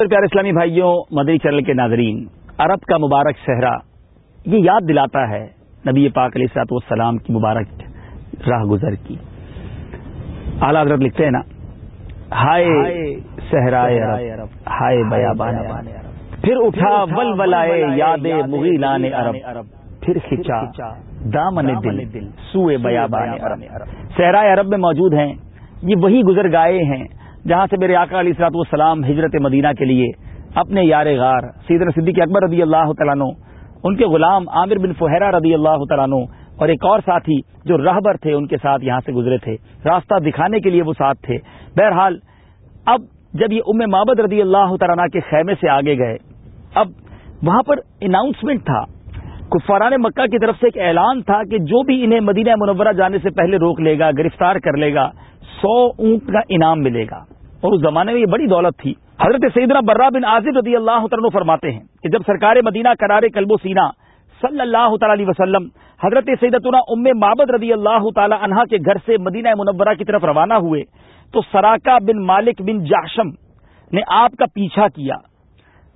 پیارے اسلامی بھائیوں مدری چرل کے ناظرین، عرب کا مبارک صحرا یہ یاد دلاتا ہے نبی پاک علیہ سات والسلام کی مبارک راہ گزر کی۔ اعلی حضرت لکھتے ہیں نا، ہائے صحرائے عرب، ہائے بیابان پھر اٹھا ول ولائے یاد مغیلان عرب، پھر کھچا دامن دل، سوئے بیابان عرب۔ صحرائے عرب میں موجود ہیں، یہ وہی گزر گائے ہیں جہاں سے میرے آقا علی سلاط والسلام ہجرت مدینہ کے لیے اپنے یار غار سیدر صدیق اکبر رضی اللہ تعالیٰ ان کے غلام عامر بن فہرا رضی اللہ تعالیٰ اور ایک اور ساتھی جو رہبر تھے، ان کے ساتھ یہاں سے گزرے تھے۔ راستہ دکھانے کے لیے وہ ساتھ تھے۔ بہرحال، اب جب یہ ام محبت رضی اللہ تعالیٰ کے خیمے سے آگے گئے، اب وہاں پر اناؤنسمنٹ تھا۔ کفاران مکہ کی طرف سے ایک اعلان تھا کہ جو بھی انہیں مدینہ منورہ جانے سے پہلے روک لے گا، گرفتار کر لے گا، سو اونٹ کا انعام ملے گا۔ اور اس زمانے میں یہ بڑی دولت تھی۔ حضرت سیدنا برا بن عازب رضی اللہ عنہ فرماتے ہیں کہ جب سرکار مدینہ کرارے کلب و سینا صلی اللہ تعالی علیہ وسلم حضرت سیدتنا ام مابد رضی اللہ تعالی عنہا کے گھر سے مدینہ منورہ کی طرف روانہ ہوئے تو سراکا بن مالک بن جاشم نے آپ کا پیچھا کیا۔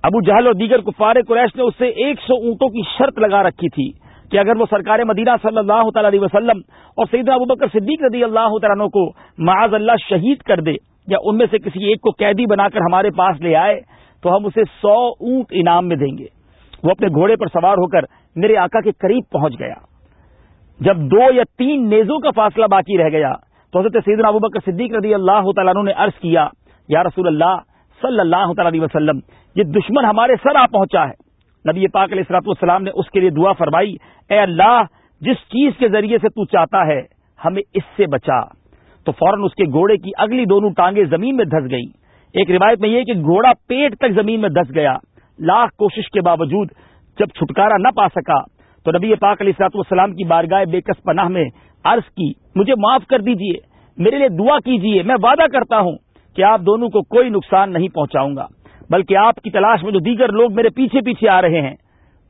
ابو جہل اور دیگر کفار قریش نے اس سے ایک سو اونٹوں کی شرط لگا رکھی تھی کہ اگر وہ سرکار مدینہ صلی اللہ تعالی علیہ وسلم اور سیدنا ابو بکر صدیق رضی اللہ تعالیٰ کو معاذ اللہ شہید کر دے یا ان میں سے کسی ایک کو قیدی بنا کر ہمارے پاس لے آئے، تو ہم اسے سو اونٹ انعام میں دیں گے۔ وہ اپنے گھوڑے پر سوار ہو کر میرے آقا کے قریب پہنچ گیا۔ جب دو یا تین نیزوں کا فاصلہ باقی رہ گیا، تو حضرت سیدنا ابو بکر صدیق رضی اللہ تعالیٰ نے عرض کیا، یا رسول اللہ، صلی اللہ تعالی علیہ وسلم، یہ دشمن ہمارے سر آ پہنچا ہے۔ نبی پاک علیہ السلاط والسلام نے اس کے لیے دعا فرمائی، اے اللہ، جس چیز کے ذریعے سے تو چاہتا ہے، ہمیں اس سے بچا۔ تو فوراً اس کے گھوڑے کی اگلی دونوں ٹانگیں زمین میں دھس گئیں۔ ایک روایت میں یہ کہ گھوڑا پیٹ تک زمین میں دھس گیا۔ لاکھ کوشش کے باوجود جب چھٹکارا نہ پا سکا تو نبی پاک علیہ سلاط والسلام کی بارگاہ بے کس پناہ میں عرض کی، مجھے معاف کر دیجیے، میرے لیے دعا کیجیے، میں وعدہ کرتا ہوں کہ آپ دونوں کو کوئی نقصان نہیں پہنچاؤں گا، بلکہ آپ کی تلاش میں جو دیگر لوگ میرے پیچھے پیچھے آ رہے ہیں،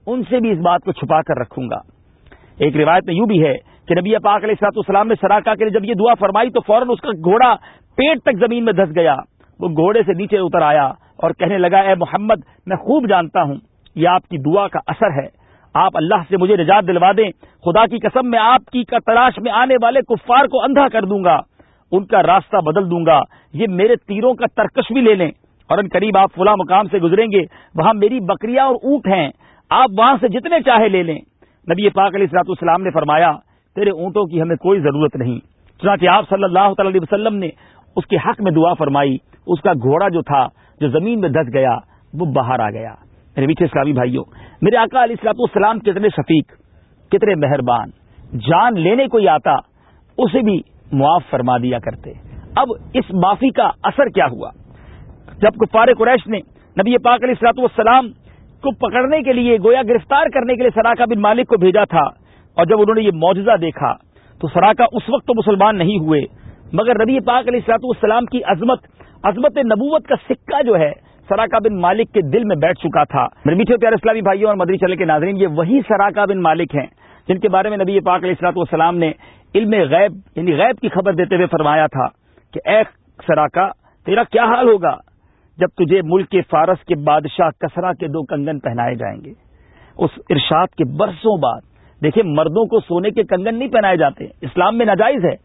ان سے بھی اس بات کو چھپا کر رکھوں گا۔ ایک روایت میں یوں بھی ہے کہ نبی پاک علیہ السلاط اسلام نے سراکا کے لیے جب یہ دعا فرمائی تو فوراً اس کا گھوڑا پیٹ تک زمین میں دھس گیا۔ وہ گھوڑے سے نیچے اتر آیا اور کہنے لگا، اے محمد، میں خوب جانتا ہوں، یہ آپ کی دعا کا اثر ہے۔ آپ اللہ سے مجھے نجات دلوا دیں۔ خدا کی قسم، میں آپ کی تلاش میں آنے والے کفار کو اندھا کر دوں گا۔ ان کا راستہ بدل دوں گا۔ یہ میرے تیروں کا ترکش بھی لے لیں۔ اور ان قریب آپ فلاں مقام سے گزریں گے۔ وہاں میری بکریاں اور اونٹ ہیں۔ آپ وہاں سے جتنے چاہے لے لیں۔ نبی پاک علیہ السلاط السلام نے فرمایا تیرے اونٹوں کی ہمیں کوئی ضرورت نہیں۔ چنانچہ آپ صلی اللہ تعالی علیہ وسلم نے اس کے حق میں دعا فرمائی، اس کا گھوڑا جو تھا، جو زمین میں دس گیا، وہ باہر آ گیا۔ میرے میٹھے اسلامی بھائیوں، میرے آقا علیہ السلاط السلام کتنے شفیق، کتنے مہربان۔ جان لینے کو آتا، اسے بھی معاف فرما دیا کرتے۔ اب اس معافی کا اثر کیا ہوا؟ جب کفار قریش نے نبی پاک علیہ السلاط والسلام کو پکڑنے کے لیے، گویا گرفتار کرنے کے لیے سراکا بن مالک کو بھیجا تھا اور جب انہوں نے یہ معجزہ دیکھا تو سراکا اس وقت تو مسلمان نہیں ہوئے، مگر نبی پاک علیہ السلاط والسلام کی عظمت عظمت نبوت کا سکہ جو ہے سراکا بن مالک کے دل میں بیٹھ چکا تھا۔ میرے میٹھے پیارے اسلامی بھائیوں اور مدری چلے کے ناظرین، یہ وہی سراکا بن مالک ہیں جن کے بارے میں نبی پاک علیہ السلاط والسلام نے علم غیب یعنی غیب کی خبر دیتے ہوئے فرمایا تھا کہ اے سراکا تیرا کیا حال ہوگا جب تجھے ملک کے فارس کے بادشاہ کسرا کے دو کنگن پہنائے جائیں گے؟ اس ارشاد کے برسوں بعد دیکھیں مردوں کو سونے کے کنگن نہیں پہنائے جاتے، اسلام میں ناجائز ہے،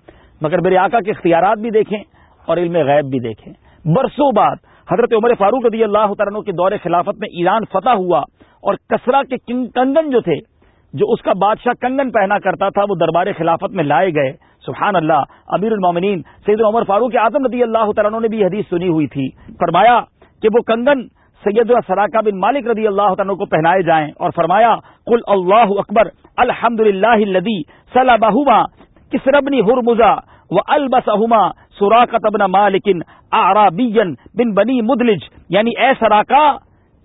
مگر میرے آقا کے اختیارات بھی دیکھیں اور علم غیب بھی دیکھیں۔ برسوں بعد حضرت عمر فاروق رضی اللہ تعالیٰ کے دور خلافت میں ایران فتح ہوا اور کسرا کے کنگن جو تھے، جو اس کا بادشاہ کنگن پہنا کرتا تھا، وہ دربار خلافت میں لائے گئے۔ سبحان اللہ، امیر المومنین سید عمر فاروق اعظم رضی اللہ تعالیٰ نے بھی حدیث سنی ہوئی تھی۔ فرمایا کہ وہ کنگن سید سراکا بن مالک رضی اللہ عنہ کو پہنائے جائیں اور فرمایا کل اللہ اکبر الحمد للہ صلاح بہما کسربنی ہرمزا و البسما سوراکت ابن مالکن آرا بن بنی مدلج۔ یعنی اے سراکا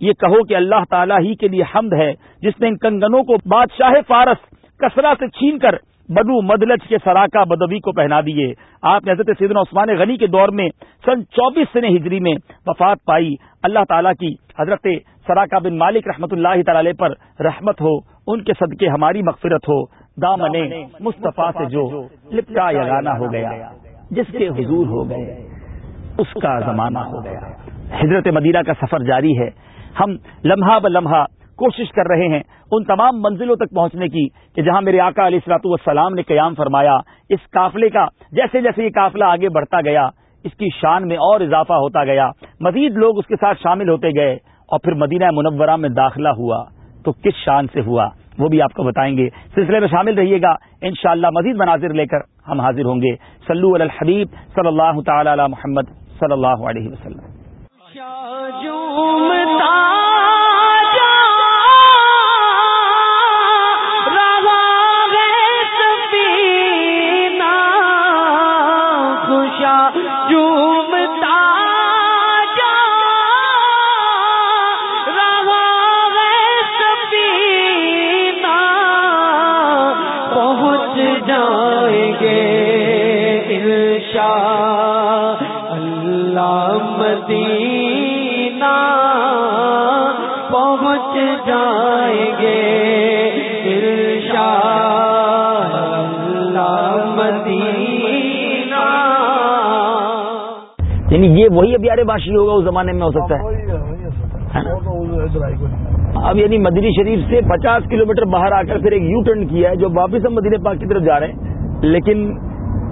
یہ کہو کہ اللہ تعالیٰ ہی کے لیے حمد ہے، جس نے ان کنگنوں کو بادشاہ فارس کسرا سے چھین کر بنو مدلج کے سراکا بدوی کو پہنا دیے۔ آپ نے حضرت سیدنا عثمان غنی کے دور میں سن چوبیس سن ہجری میں وفات پائی۔ اللہ تعالیٰ کی حضرت سراکا بن مالک رحمت اللہ تعالی پر رحمت ہو، ان کے صدقے ہماری مغفرت ہو۔ دامن مصطفیٰ سے جو لپٹا یگانا ہو گیا، جس کے حضور ہو گئے، اس کا زمانہ ہو گیا۔ حضرت مدینہ کا سفر جاری ہے۔ ہم لمحہ ب لمحہ کوشش کر رہے ہیں ان تمام منزلوں تک پہنچنے کی کہ جہاں میرے آقا علیہ السلاط والسلام نے قیام فرمایا، اس قافلے کا جیسے جیسے یہ قافلہ آگے بڑھتا گیا، اس کی شان میں اور اضافہ ہوتا گیا۔ مزید لوگ اس کے ساتھ شامل ہوتے گئے اور پھر مدینہ منورہ میں داخلہ ہوا۔ تو کس شان سے ہوا؟ وہ بھی آپ کو بتائیں گے۔ سلسلے میں شامل رہیے گا۔ انشاءاللہ مزید مناظر لے کر ہم حاضر ہوں گے۔ سلو الحبیب صلی اللہ تعالی علی محمد صلی اللہ علیہ وسلم۔ یعنی یہ وہی ابیارے باشی ہوگا اس زمانے میں ہو سکتا ہے۔ اب یعنی مدنی شریف سے پچاس کلومیٹر باہر آ کر پھر ایک یو ٹرن کیا ہے جو واپس ہم مدینہ پاک کی طرف جا رہے ہیں۔ لیکن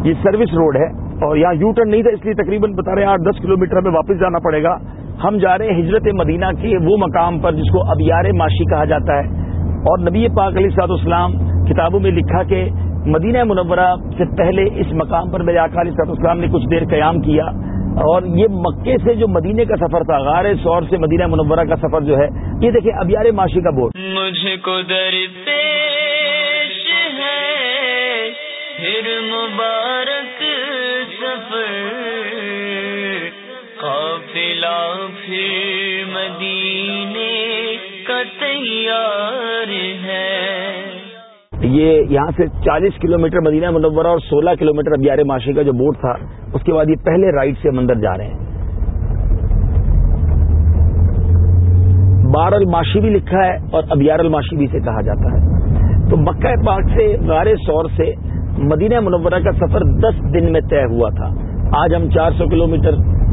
یہ سروس روڈ ہے اور یہاں یو ٹرن نہیں تھا، اس لیے تقریباً بتا رہے ہیں آٹھ دس کلومیٹر میں واپس جانا پڑے گا۔ ہم جا رہے ہیں ہجرت مدینہ کے وہ مقام پر جس کو ابیار معاشی کہا جاتا ہے۔ اور نبی پاک علی سعد اسلام کتابوں میں لکھا کہ مدینہ منورہ سے پہلے اس مقام پر میرے آقا علی سعد اسلام نے کچھ دیر قیام کیا۔ اور یہ مکے سے جو مدینے کا سفر تھا، غار سور سے مدینہ منورہ کا سفر جو ہے، یہ دیکھیں ابیار معاشی کا بورڈ مجھ کو پھر مبارک سفر قافلہ پھر مدینے کا تیار ہے۔ یہ یہاں سے چالیس کلومیٹر مدینہ منورہ اور سولہ کلومیٹر ابیار معاشی کا جو بورڈ تھا، اس کے بعد یہ پہلے رائٹ سے مندر جا رہے ہیں۔ بار الماشی بھی لکھا ہے اور ابیار الماشی بھی سے کہا جاتا ہے۔ تو مکہ پاک سے غار سور سے مدینہ منورہ کا سفر دس دن میں طے ہوا تھا۔ آج ہم چار سو کلو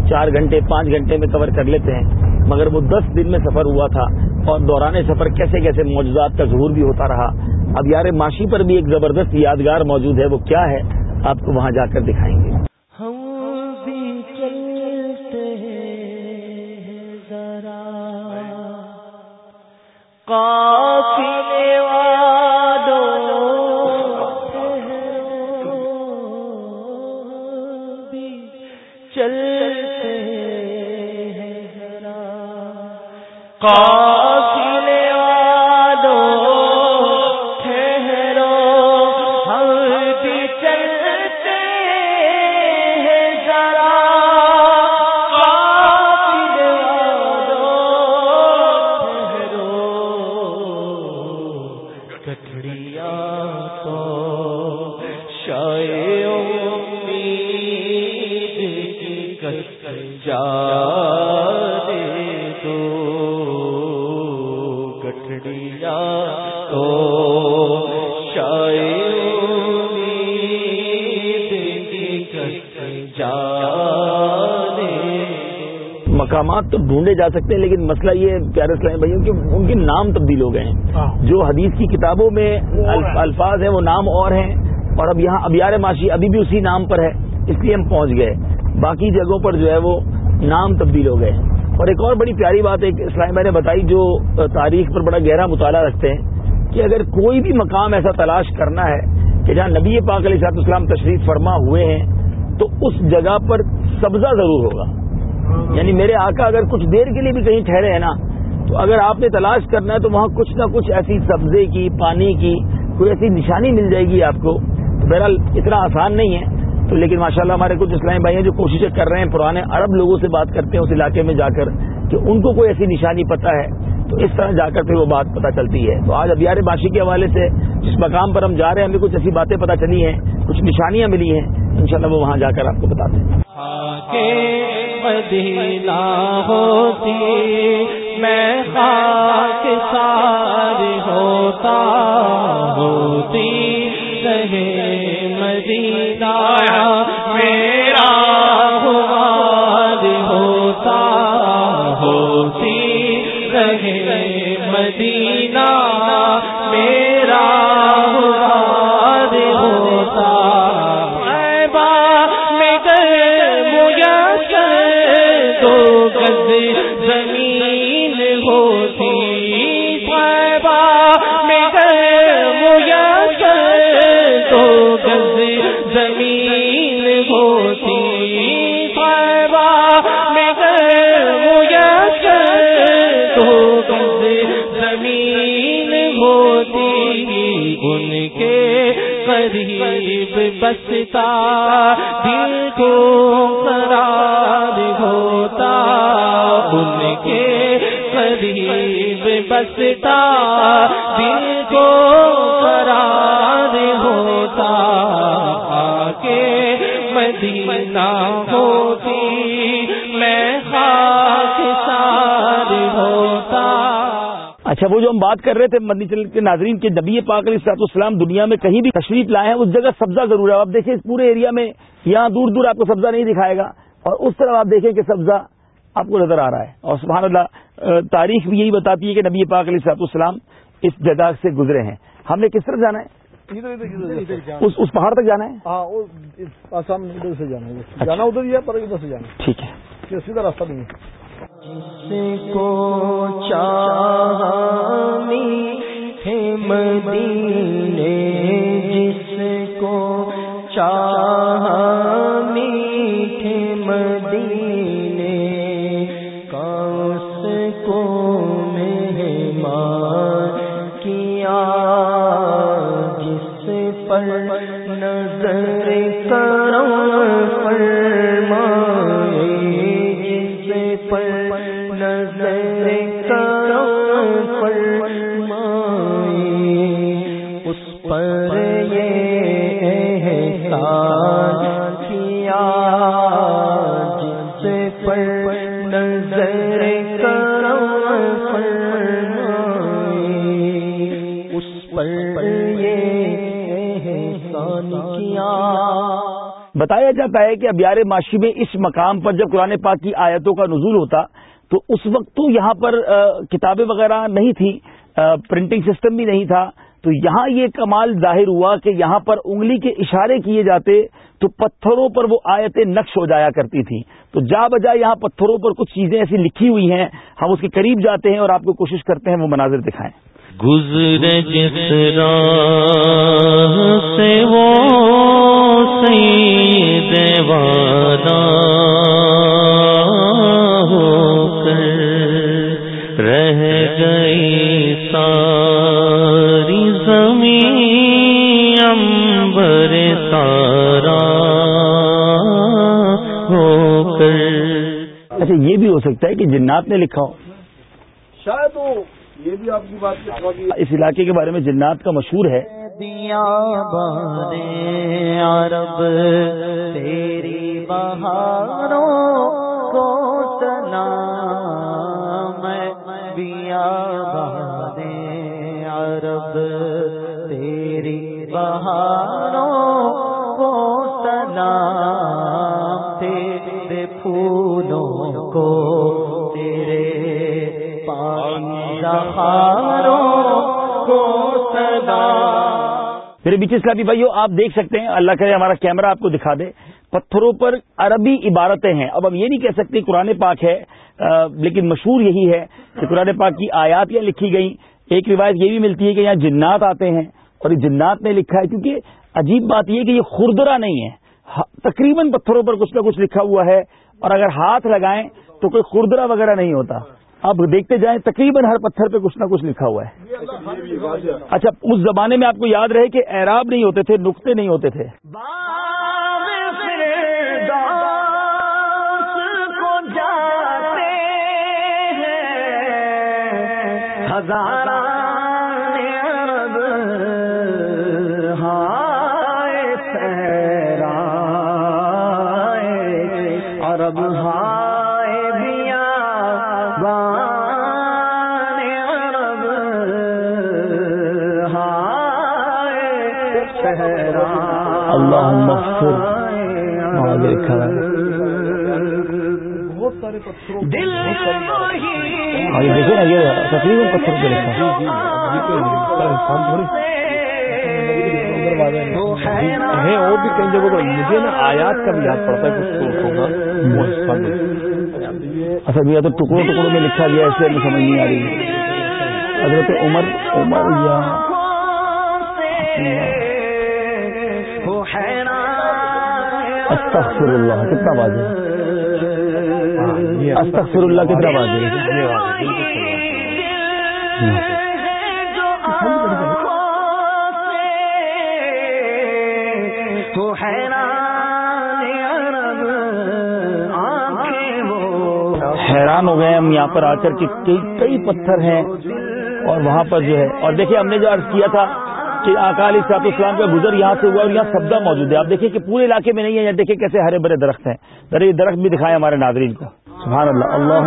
چار گھنٹے، پانچ گھنٹے میں کور کر لیتے ہیں۔ مگر وہ دس دن میں سفر ہوا تھا اور دوران سفر کیسے کیسے معجزات کا ظہور بھی ہوتا رہا۔ اب یار معاشی پر بھی ایک زبردست یادگار موجود ہے، وہ کیا ہے؟ آپ کو وہاں جا کر دکھائیں گے۔ کا مقامات تو ڈھونڈے جا سکتے ہیں لیکن مسئلہ یہ پیارے اسلام بھائیوں کہ ان کے نام تبدیل ہو گئے ہیں۔ ہاں۔ جو حدیث کی کتابوں میں الفاظ ہیں وہ نام اور ہیں اور اب یہاں ابیار معاشی ابھی بھی اسی نام پر ہے اس لیے ہم پہنچ گئے۔ باقی جگہوں پر جو ہے وہ نام تبدیل ہو گئے ہیں۔ اور ایک اور بڑی پیاری بات ایک اسلام بھائی نے بتائی جو تاریخ پر بڑا گہرا مطالعہ رکھتے ہیں کہ اگر کوئی بھی مقام ایسا تلاش کرنا ہے کہ جہاں نبی پاک علیہ صاحب اسلام تشریف فرما ہوئے ہیں تو اس جگہ پر سبزہ ضرور ہوگا۔ یعنی میرے آقا اگر کچھ دیر کے لیے بھی کہیں ٹھہرے ہیں نا، تو اگر آپ نے تلاش کرنا ہے تو وہاں کچھ نہ کچھ ایسی سبزے کی، پانی کی کوئی ایسی نشانی مل جائے گی آپ کو۔ تو بہرحال اتنا آسان نہیں ہے۔ تو لیکن ماشاءاللہ ہمارے کچھ اسلامی بھائی ہیں جو کوششیں کر رہے ہیں، پرانے عرب لوگوں سے بات کرتے ہیں اس علاقے میں جا کر کہ ان کو کوئی ایسی نشانی پتہ ہے۔ تو اس طرح جا کر پھر وہ بات پتہ چلتی ہے۔ تو آج ابیار باشی کے حوالے سے جس مقام پر ہم جا رہے ہیں، ہمیں کچھ ایسی باتیں پتہ چلی ہیں، کچھ نشانیاں ملی ہیں۔ انشاءاللہ وہ وہاں جا کر آپ کو بتاتے ہیں۔ ہوتی، میں خاک سار ہوتا ہوتی، رہے مدینہ میرا ہوتا ہوتی، رہے مدینہ بستا دل کو قرار ہوتا، ان کے قریب بستا دل کو قرار ہوتا آ کے مدینہ ہوتی۔ اچھا وہ جو ہم بات کر رہے تھے مدنی چل کے ناظرین کے نبی پاک علیہ سات اسلام دنیا میں کہیں بھی تشریف لائے ہیں اس جگہ سبزہ ضرور ہے۔ آپ دیکھیں اس پورے ایریا میں یہاں دور دور آپ کو سبزہ نہیں دکھائے گا۔ اور اس طرح آپ دیکھیں کہ سبزہ آپ کو نظر آ رہا ہے۔ اور سبحان اللہ تاریخ بھی یہی بتاتی ہے کہ نبی پاک علیہ سات اسلام اس جگہ سے گزرے ہیں۔ ہم نے کس طرح جانا ہے؟ اس پہاڑ تک جانا ہے؟ ہاں آسام ادھر سے جانا ہے۔ جانا ادھر ہی ہے پر ادھر سے جانا ٹھیک ہے۔ سیدھا راستہ نہیں ہے۔ جس کو چاہی ہے مدینے جس کو چاہی کیا؟ بتایا جاتا ہے کہ ابیار معاشی میں اس مقام پر جب قرآن پاک کی آیتوں کا نزول ہوتا تو اس وقت تو یہاں پر کتابیں وغیرہ نہیں تھی پرنٹنگ سسٹم بھی نہیں تھا۔ تو یہاں یہ کمال ظاہر ہوا کہ یہاں پر انگلی کے اشارے کیے جاتے تو پتھروں پر وہ آیتیں نقش ہو جایا کرتی تھیں۔ تو جا بجا یہاں پتھروں پر کچھ چیزیں ایسی لکھی ہوئی ہیں ہم اس کے قریب جاتے ہیں اور آپ کو کوشش کرتے ہیں وہ مناظر دکھائیں۔ گزر جس راہ سے وہ سید والا ہو کر رہ گئی ساری زمین امبر سارا ہو کر اچھا یہ بھی ہو سکتا ہے کہ جنات نے لکھا ہو۔ شاید وہ یہ بھی آپ کی بات اس علاقے کے بارے میں جنات کا مشہور ہے۔ دیا بانے عرب تیری بہاروں کو سنا میں۔ دیا بانے عرب تیری بہاروں کو سنا تیرے پھولوں کو میرے بیچ اسلامی بھائیو، آپ دیکھ سکتے ہیں، اللہ کرے ہمارا کیمرہ آپ کو دکھا دے۔ پتھروں پر عربی عبارتیں ہیں۔ اب ہم یہ نہیں کہہ سکتے قرآن پاک ہے لیکن مشہور یہی ہے کہ قرآن پاک کی آیات یا لکھی گئی ایک روایت یہ بھی ملتی ہے کہ یہاں جنات آتے ہیں۔ اور یہ جنات نے لکھا ہے، کیونکہ عجیب بات یہ کہ یہ خردرا نہیں ہے۔ تقریباً پتھروں پر کچھ نہ کچھ لکھا ہوا ہے۔ اور اگر ہاتھ لگائیں تو کوئی خردرا وغیرہ نہیں ہوتا۔ آپ دیکھتے جائیں تقریباً ہر پتھر پہ کچھ نہ کچھ لکھا ہوا ہے۔ اچھا اس زمانے میں آپ کو یاد رہے کہ اعراب نہیں ہوتے تھے نقطے نہیں ہوتے تھے۔ ہزارہ دل اور یہ دیکھیں نا یہ تقریباً پتھر پہ لکھا ہے اور بھی کئی جگہوں پر مجھے نا آیات کا بھی یاد پڑتا ہے اصل تو ٹکڑوں ٹکڑوں میں لکھا گیا ایسے ہمیں سمجھ نہیں آ رہی حضرت عمر عمر یا استغفر اللہ کتنا باز ہے۔ استغفر اللہ کتنا باز ہے۔ تو حیران حیران ہو گئے ہم، یہاں پر آ کر کے کئی کئی پتھر ہیں اور وہاں پر جو ہے، اور دیکھیں ہم نے جو عرض کیا تھا کہ اکالی صاحب اسلام کا گزر یہاں سے ہوا اور یہاں سبدہ موجود ہے آپ دیکھیں کہ پورے علاقے میں نہیں ہے یہاں دیکھیں کیسے ہرے بھرے درخت ہیں ذرا یہ درخت بھی دکھائے ہمارے ناظرین کو سبحان اللہ اللہ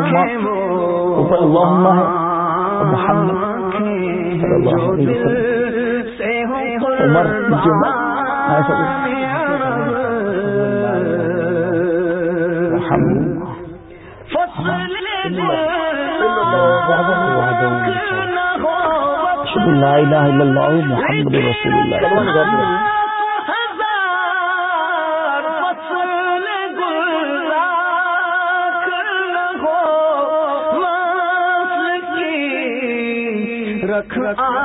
عمر عمر لا اله الا الله محمد رسول الله. رکھ آس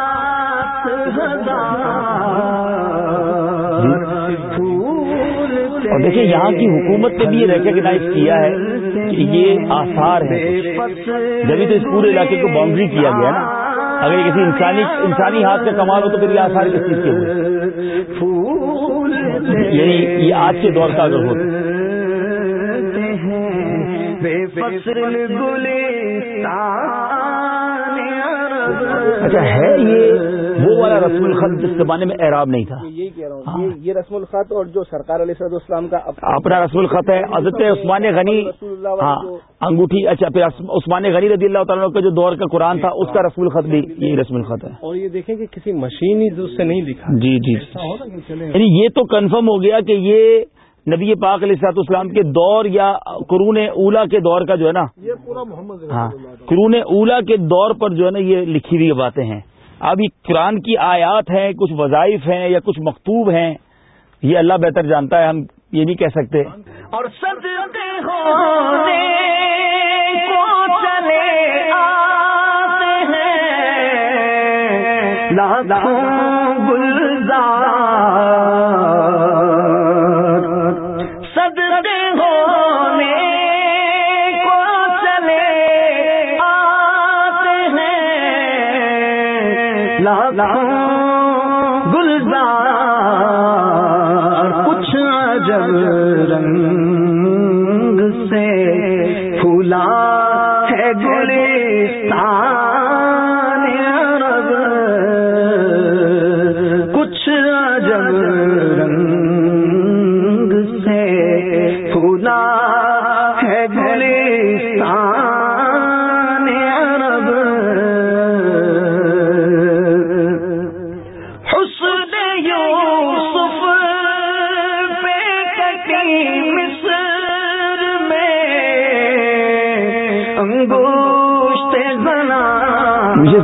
اور دیکھیں یہاں کی حکومت نے بھی یہ ریکگنائز کیا ہے کہ یہ آثار ہے جبھی تو اس پورے علاقے کو باؤنڈری کیا گیا نا۔ اگر یہ کسی انسانی انسانی ہاتھ کا کمال ہو تو پھر یہ آثار کس چیز کے ہوئے؟ پھول یعنی یہ آج کے دور کا اگر عرب۔ اچھا ہے یہ وہ والا رسم الخط جس زمانے میں اعراب نہیں تھا. یہی کہہ رہا ہوں یہ یہ رسم الخط اور جو سرکار علیہ صد اسلام کا اپ- اپنا رسم الخط ہے حضرت عثمان غنی ہاں انگوٹھی اچھا پھر عثمان غنی رضی اللہ تعالیٰ کا جو دور کا قرآن تھا اس کا رسم الخط بھی یہی رسم الخط ہے۔ اور یہ دیکھیں کہ کسی مشین سے نہیں لکھا جی جی۔ یعنی یہ تو کنفرم ہو گیا کہ یہ نبی پاک علیہ السلاط اسلام کے دور یا قرون اولا کے دور کا جو ہے نا یہ پورا محمد ہاں قرون اولا کے دور پر جو ہے نا یہ لکھی ہوئی باتیں ہیں۔ اب یہ قرآن کی آیات ہیں، کچھ وظائف ہیں یا کچھ مکتوب ہیں، یہ اللہ بہتر جانتا ہے، ہم یہ نہیں کہہ سکتے۔ اور صدقے کو چلے آتے ہیں۔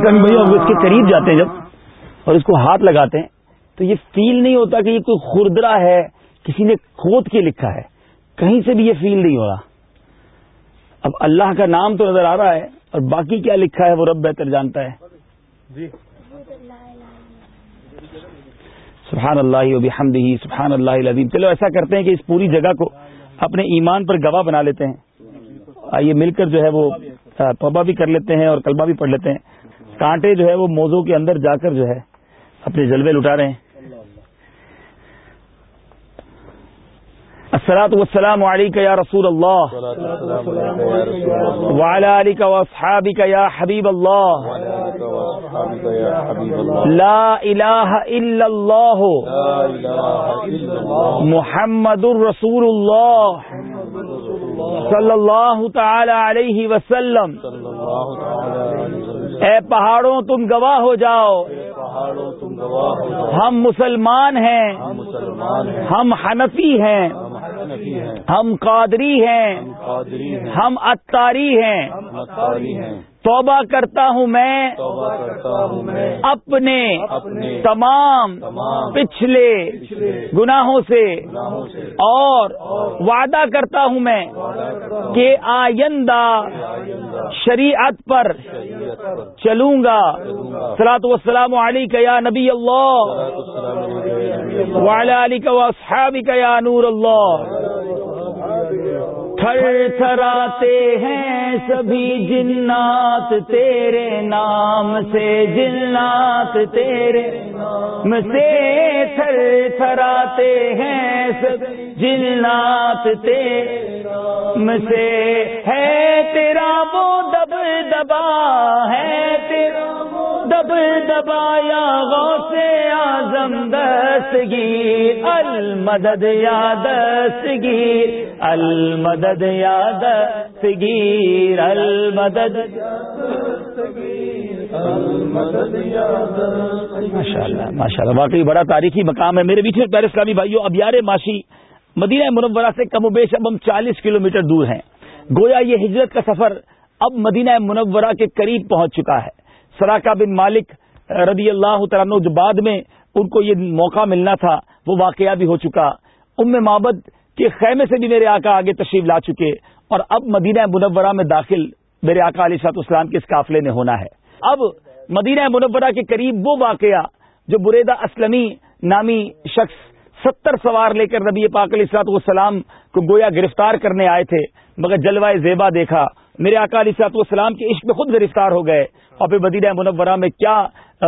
کمی بھائی اس کے قریب جاتے ہیں جب اور اس کو ہاتھ لگاتے ہیں. تو یہ فیل نہیں ہوتا کہ یہ کوئی خردرا ہے کسی نے کھود کے لکھا ہے۔ کہیں سے بھی یہ فیل نہیں ہو رہا۔ اب اللہ کا نام تو نظر آ رہا ہے اور باقی کیا لکھا ہے وہ رب بہتر جانتا ہے۔ سبحان اللہ و بحمدہ سبحان اللہ العظیم۔ چلو ایسا کرتے ہیں کہ اس پوری جگہ کو اپنے ایمان پر گواہ بنا لیتے ہیں۔ آئیے مل کر جو ہے وہ توبہ بھی کر لیتے ہیں اور کلبہ بھی پڑھ لیتے ہیں۔ کانٹے جو ہے وہ موزوں کے اندر جا کر جو ہے اپنے جلوے لٹا رہے ہیں۔ السلاۃ والسلام علیک یا رسول اللہ۔ وعلى آلك واصحابك يا حبيب الله لا إله إلا الله محمد رسول الله صلی اللہ تعالی علیہ وسلم۔ اے پہاڑوں تم گواہ ہو جاؤ۔ ہم مسلمان ہیں۔ ہم حنفی ہیں۔ ہیں۔ ہم قادری ہیں۔ ہم اتاری ہیں۔ توبہ کرتا ہوں میں۔ اپنے۔ تمام۔ پچھلے۔ گناہوں سے۔ اور وعدہ کرتا ہوں میں کہ آئندہ شریعت پر چلوں گا سلاۃ وسلام علی یا نبی اللہ۔ وعلی علی کا یا نور اللہ۔ تھر تھراتے ہیں سبھی جنات تیرے نام سے، جنات تیرے نام سے تھر تھراتے ہیں سب جنات تیرے نام سے۔ ہے تیرا وہ دب دبا، ہے تیرا دب دبایا غوث اعظم دستگیر، المدد یا دستگیر۔ المدد یا دستگیر المدد. ماشاء اللہ ماشاء اللہ واقعی بڑا تاریخی مقام ہے۔ میرے بیچ پیارے اسلامی بھائیوں اب یار معاشی مدینہ منورہ سے کم و بیش اب ہم چالیس کلومیٹر دور ہیں۔ گویا یہ ہجرت کا سفر اب مدینہ منورہ کے قریب پہنچ چکا ہے۔ سراکا بن مالک رضی اللہ تعالیٰ جو بعد میں ان کو یہ موقع ملنا تھا، وہ واقعہ بھی ہو چکا۔ ام معبد کے خیمے سے بھی میرے آقا آگے تشریف لا چکے اور اب مدینہ منورہ میں داخل میرے آقا علی سات اسلام کے اس قافلے نے ہونا ہے۔ اب مدینہ منورہ کے قریب وہ واقعہ جو بریدہ اسلمی نامی شخص ستر سوار لے کر نبی پاک علیہ السلاط والسلام کو گویا گرفتار کرنے آئے تھے، مگر جلوائے زیبا دیکھا۔ میرے آقا علیہ السلاط والسلام کے عشق میں خود گرفتار ہو گئے اور پھر مدینہ منورہ میں کیا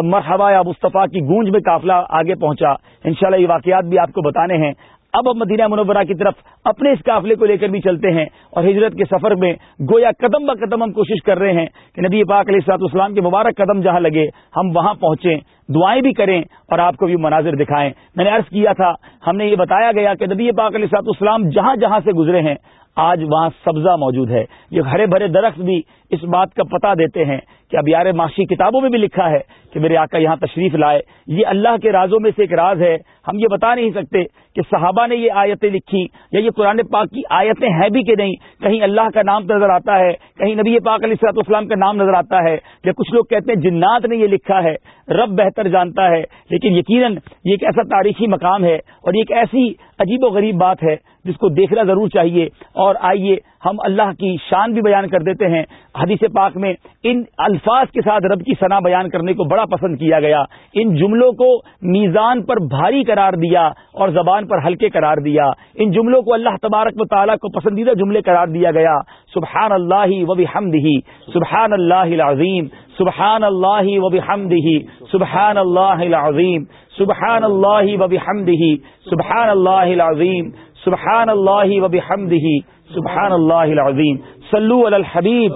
مرحبا یا مصطفیٰ کی گونج میں قافلہ آگے پہنچا۔ انشاءاللہ یہ واقعات بھی آپ کو بتانے ہیں۔ اب اب مدینہ منورہ کی طرف اپنے اس قافلے کو لے کر بھی چلتے ہیں اور ہجرت کے سفر میں گویا قدم بہ قدم ہم کوشش کر رہے ہیں کہ نبی پاک علیہ السلاط اسلام کے مبارک قدم جہاں لگے، ہم وہاں پہنچیں، دعائیں بھی کریں اور آپ کو بھی مناظر دکھائیں۔ میں نے عرض کیا تھا، ہم نے یہ بتایا گیا کہ نبی پاک علیہ السلاط اسلام جہاں جہاں سے گزرے ہیں آج وہاں سبزہ موجود ہے۔ یہ ہرے بھرے درخت بھی اس بات کا پتہ دیتے ہیں کہ اب یار معاشی کتابوں میں بھی لکھا ہے کہ میرے آقا یہاں تشریف لائے۔ یہ اللہ کے رازوں میں سے ایک راز ہے۔ ہم یہ بتا نہیں سکتے کہ صحابہ نے یہ آیتیں لکھی یا یہ قرآن پاک کی آیتیں ہیں بھی کہ نہیں۔ کہیں اللہ کا نام نظر آتا ہے، کہیں نبی پاک علیہ السلاط اسلام کا نام نظر آتا ہے۔ یا کچھ لوگ کہتے ہیں جنات نے یہ لکھا ہے۔ رب بہتر جانتا ہے۔ لیکن یقیناً یہ ایک ایسا تاریخی مقام ہے اور یہ ایک ایسی عجیب و غریب بات ہے جس کو دیکھنا ضرور چاہیے۔ اور آئیے ہم اللہ کی شان بھی بیان کر دیتے ہیں۔ حدیث پاک میں ان الفاظ کے ساتھ رب کی ثنا بیان کرنے کو بڑا پسند کیا گیا۔ ان جملوں کو میزان پر بھاری قرار دیا اور زبان پر ہلکے قرار دیا۔ ان جملوں کو اللہ تبارک و تعالیٰ کو پسندیدہ جملے قرار دیا گیا۔ سبحان اللہ و بحمدہ۔ سبحان اللہ العظیم۔ سبحان اللہ و بحمدہ۔ سبحان اللہ العظیم۔ سبحان اللہ و بحمدہ۔ سبحان اللہ العظیم۔ سبحان اللہ و بحمدہ سبحان اللہ العظیم صلو علی الحبیب